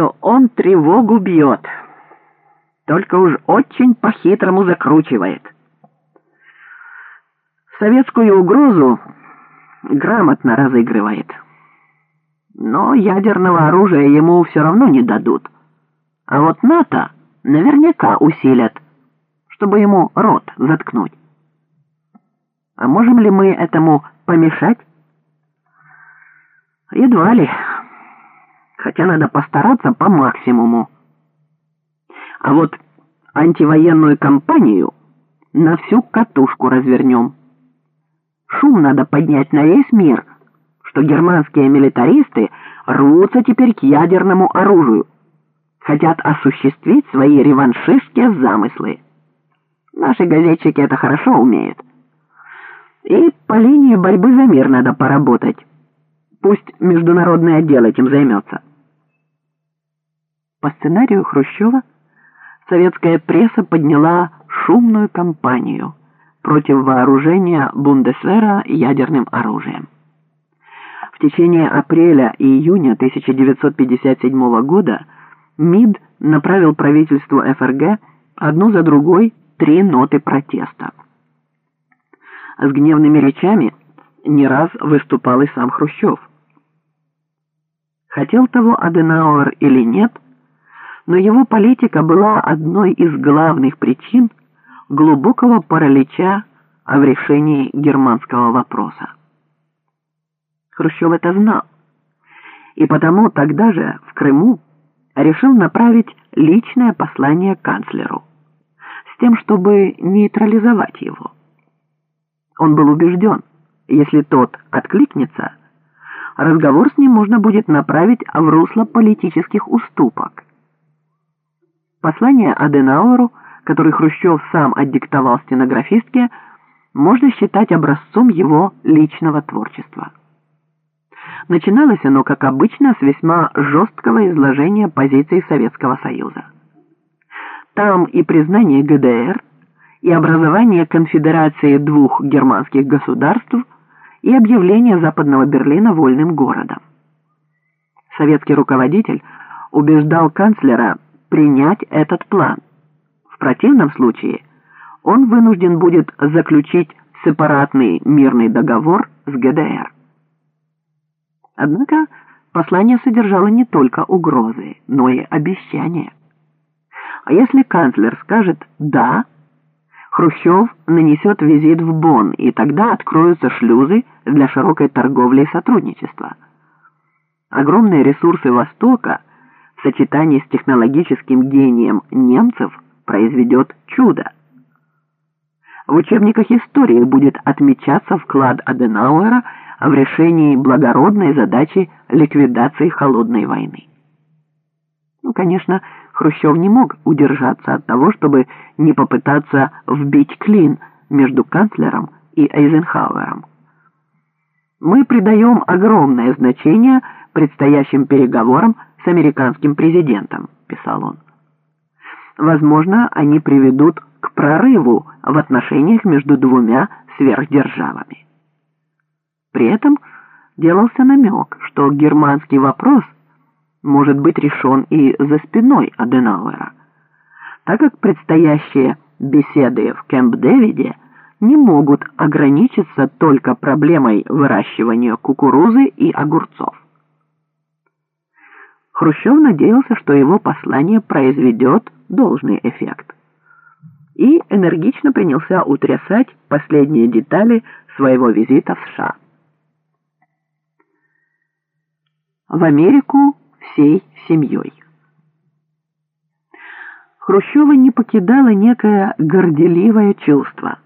что он тревогу бьет, только уж очень по-хитрому закручивает. Советскую угрозу грамотно разыгрывает. Но ядерного оружия ему все равно не дадут. А вот НАТО наверняка усилят, чтобы ему рот заткнуть. А можем ли мы этому помешать? Едва ли. Хотя надо постараться по максимуму. А вот антивоенную кампанию на всю катушку развернем. Шум надо поднять на весь мир, что германские милитаристы рвутся теперь к ядерному оружию, хотят осуществить свои реваншистские замыслы. Наши газетчики это хорошо умеют. И по линии борьбы за мир надо поработать. Пусть международный отдел этим займется. По сценарию Хрущева советская пресса подняла шумную кампанию против вооружения Бундесвера ядерным оружием. В течение апреля и июня 1957 года МИД направил правительству ФРГ одну за другой три ноты протеста. С гневными речами не раз выступал и сам Хрущев. Хотел того Аденауэр или нет, но его политика была одной из главных причин глубокого паралича в решении германского вопроса. Хрущев это знал, и потому тогда же в Крыму решил направить личное послание канцлеру с тем, чтобы нейтрализовать его. Он был убежден, если тот откликнется, разговор с ним можно будет направить в русло политических уступок. Послание Аденауру, который Хрущев сам отдиктовал стенографистке, можно считать образцом его личного творчества. Начиналось оно, как обычно, с весьма жесткого изложения позиций Советского Союза. Там и признание ГДР, и образование конфедерации двух германских государств – и объявление Западного Берлина вольным городом. Советский руководитель убеждал канцлера принять этот план. В противном случае он вынужден будет заключить сепаратный мирный договор с ГДР. Однако послание содержало не только угрозы, но и обещания. А если канцлер скажет «да», Хрущев нанесет визит в Бонн, и тогда откроются шлюзы для широкой торговли и сотрудничества. Огромные ресурсы Востока сочетании с технологическим гением немцев произведет чудо. В учебниках истории будет отмечаться вклад Аденауэра в решении благородной задачи ликвидации холодной войны. Ну, конечно, Хрущев не мог удержаться от того, чтобы не попытаться вбить клин между канцлером и Эйзенхауэром. Мы придаем огромное значение предстоящим переговорам с американским президентом, писал он. Возможно, они приведут к прорыву в отношениях между двумя сверхдержавами. При этом делался намек, что германский вопрос – может быть решен и за спиной Аденауэра, так как предстоящие беседы в Кэмп-Дэвиде не могут ограничиться только проблемой выращивания кукурузы и огурцов. Хрущев надеялся, что его послание произведет должный эффект и энергично принялся утрясать последние детали своего визита в США. В Америку всей семьей. Хрущева не покидало некое горделивое чувство.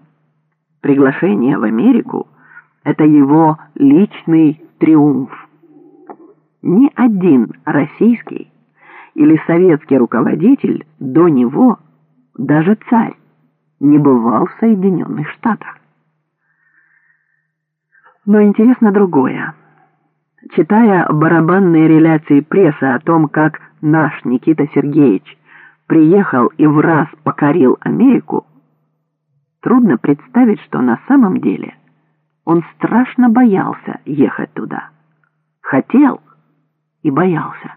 Приглашение в Америку – это его личный триумф. Ни один российский или советский руководитель до него, даже царь, не бывал в Соединенных Штатах. Но интересно другое. Читая барабанные реляции прессы о том, как наш Никита Сергеевич приехал и в раз покорил Америку, трудно представить, что на самом деле он страшно боялся ехать туда. Хотел и боялся.